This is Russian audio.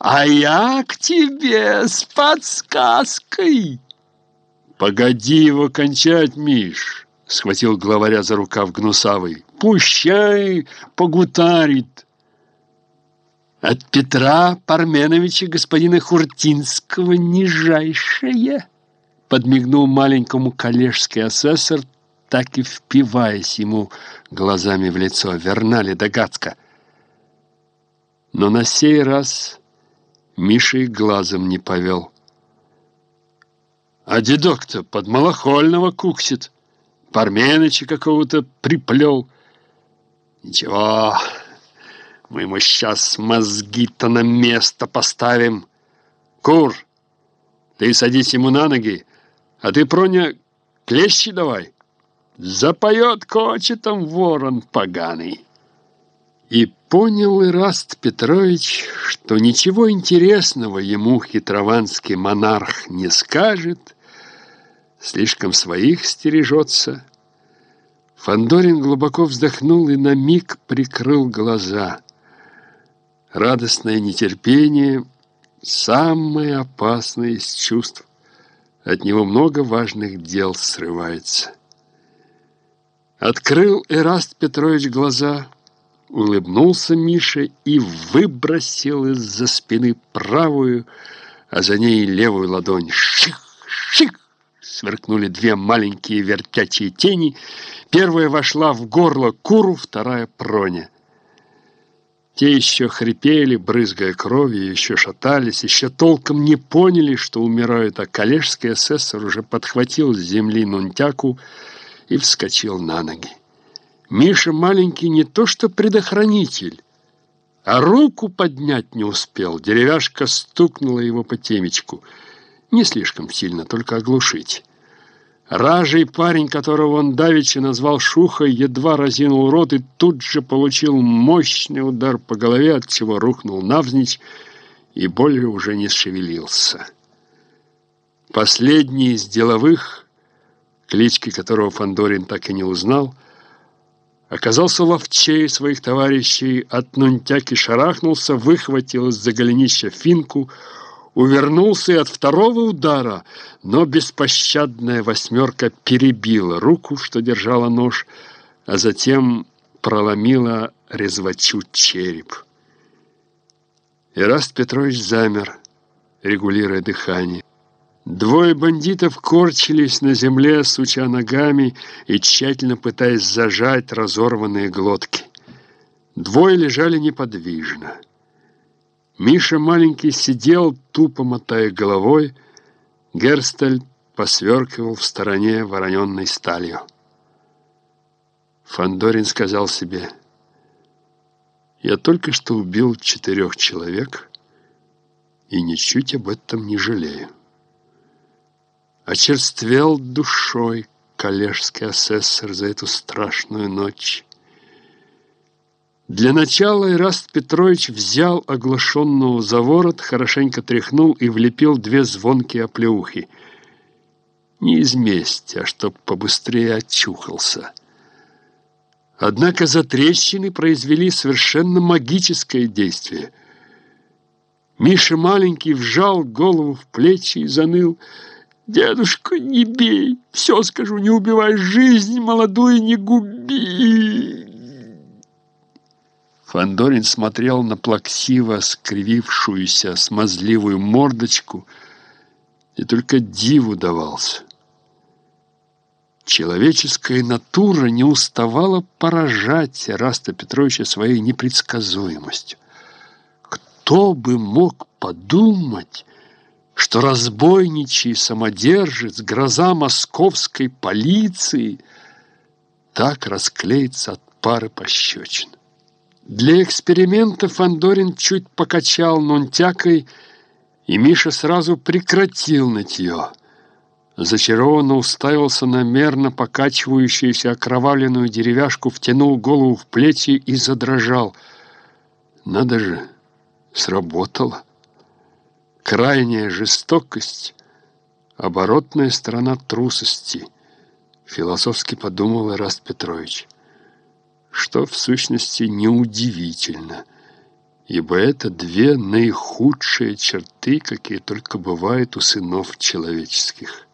а я к тебе с подсказкой. Погоди его кончать, Миш, схватил главаря за рукав Гнусавый. Пущай погутарит. От Петра Парменовича господина Хуртинского нижайшее, подмигнул маленькому коллежский асессор, так и впиваясь ему глазами в лицо. Верна ли догадка? Но на сей раз Миша и глазом не повел. А дедок-то под Малахольного куксит. Парменыча какого-то приплел. Ничего, мы ему сейчас мозги-то на место поставим. Кур, ты садись ему на ноги, а ты, Проня, клещи давай. Запоет кочетом ворон поганый. И понял Ираст Петрович, что ничего интересного ему хитрованский монарх не скажет, слишком своих стережется. Фандорин глубоко вздохнул и на миг прикрыл глаза. Радостное нетерпение — самое опасное из чувств. От него много важных дел срывается. Открыл Эраст Петрович глаза — улыбнулся Миша и выбросил из-за спины правую, а за ней левую ладонь. Ших! Ших! Сверкнули две маленькие вертячие тени. Первая вошла в горло куру, вторая — проня. Те еще хрипели, брызгая кровью, еще шатались, еще толком не поняли, что умирают, а коллежский асессор уже подхватил с земли нунтяку и вскочил на ноги. Миша маленький не то что предохранитель, а руку поднять не успел. Деревяшка стукнула его по темечку. Не слишком сильно, только оглушить. Ражий парень, которого он давеча назвал Шухой, едва разинул рот и тут же получил мощный удар по голове, от чего рухнул навзничь и более уже не шевелился. Последний из деловых, клички которого Фандорин так и не узнал, — оказался ловчей своих товарищей, от нунтяки шарахнулся, выхватил из-за голенища финку, увернулся и от второго удара, но беспощадная восьмерка перебила руку, что держала нож, а затем проломила резвачу череп. Ираст Петрович замер, регулируя дыхание. Двое бандитов корчились на земле, суча ногами и тщательно пытаясь зажать разорванные глотки. Двое лежали неподвижно. Миша маленький сидел, тупо мотая головой. Герстель посверкивал в стороне вороненной сталью. Фандорин сказал себе, «Я только что убил четырех человек и ничуть об этом не жалею» очерствел душой коллежский асессор за эту страшную ночь. Для начала Ираст Петрович взял оглашенного за ворот, хорошенько тряхнул и влепил две звонкие оплеухи. Не из мести, а чтоб побыстрее очухался. Однако затрещины произвели совершенно магическое действие. Миша маленький вжал голову в плечи и заныл — «Дедушка, не бей! Все скажу, не убивай жизнь молодую, не губи!» Фандорин смотрел на плаксиво скривившуюся смазливую мордочку и только диву давался. Человеческая натура не уставала поражать Раста Петровича своей непредсказуемостью. Кто бы мог подумать, что разбойничий самодержец, гроза московской полиции, так расклеится от пары пощечин. Для эксперимента Фандорин чуть покачал нунтякой, и Миша сразу прекратил нытье. Зачарованно уставился на мерно покачивающуюся окровавленную деревяшку, втянул голову в плечи и задрожал. Надо же, сработало крайняя жестокость — оборотная сторона трусости, философски подумал Ираст Петрович, что в сущности неудивительно, ибо это две наихудшие черты, какие только бывают у сынов человеческих.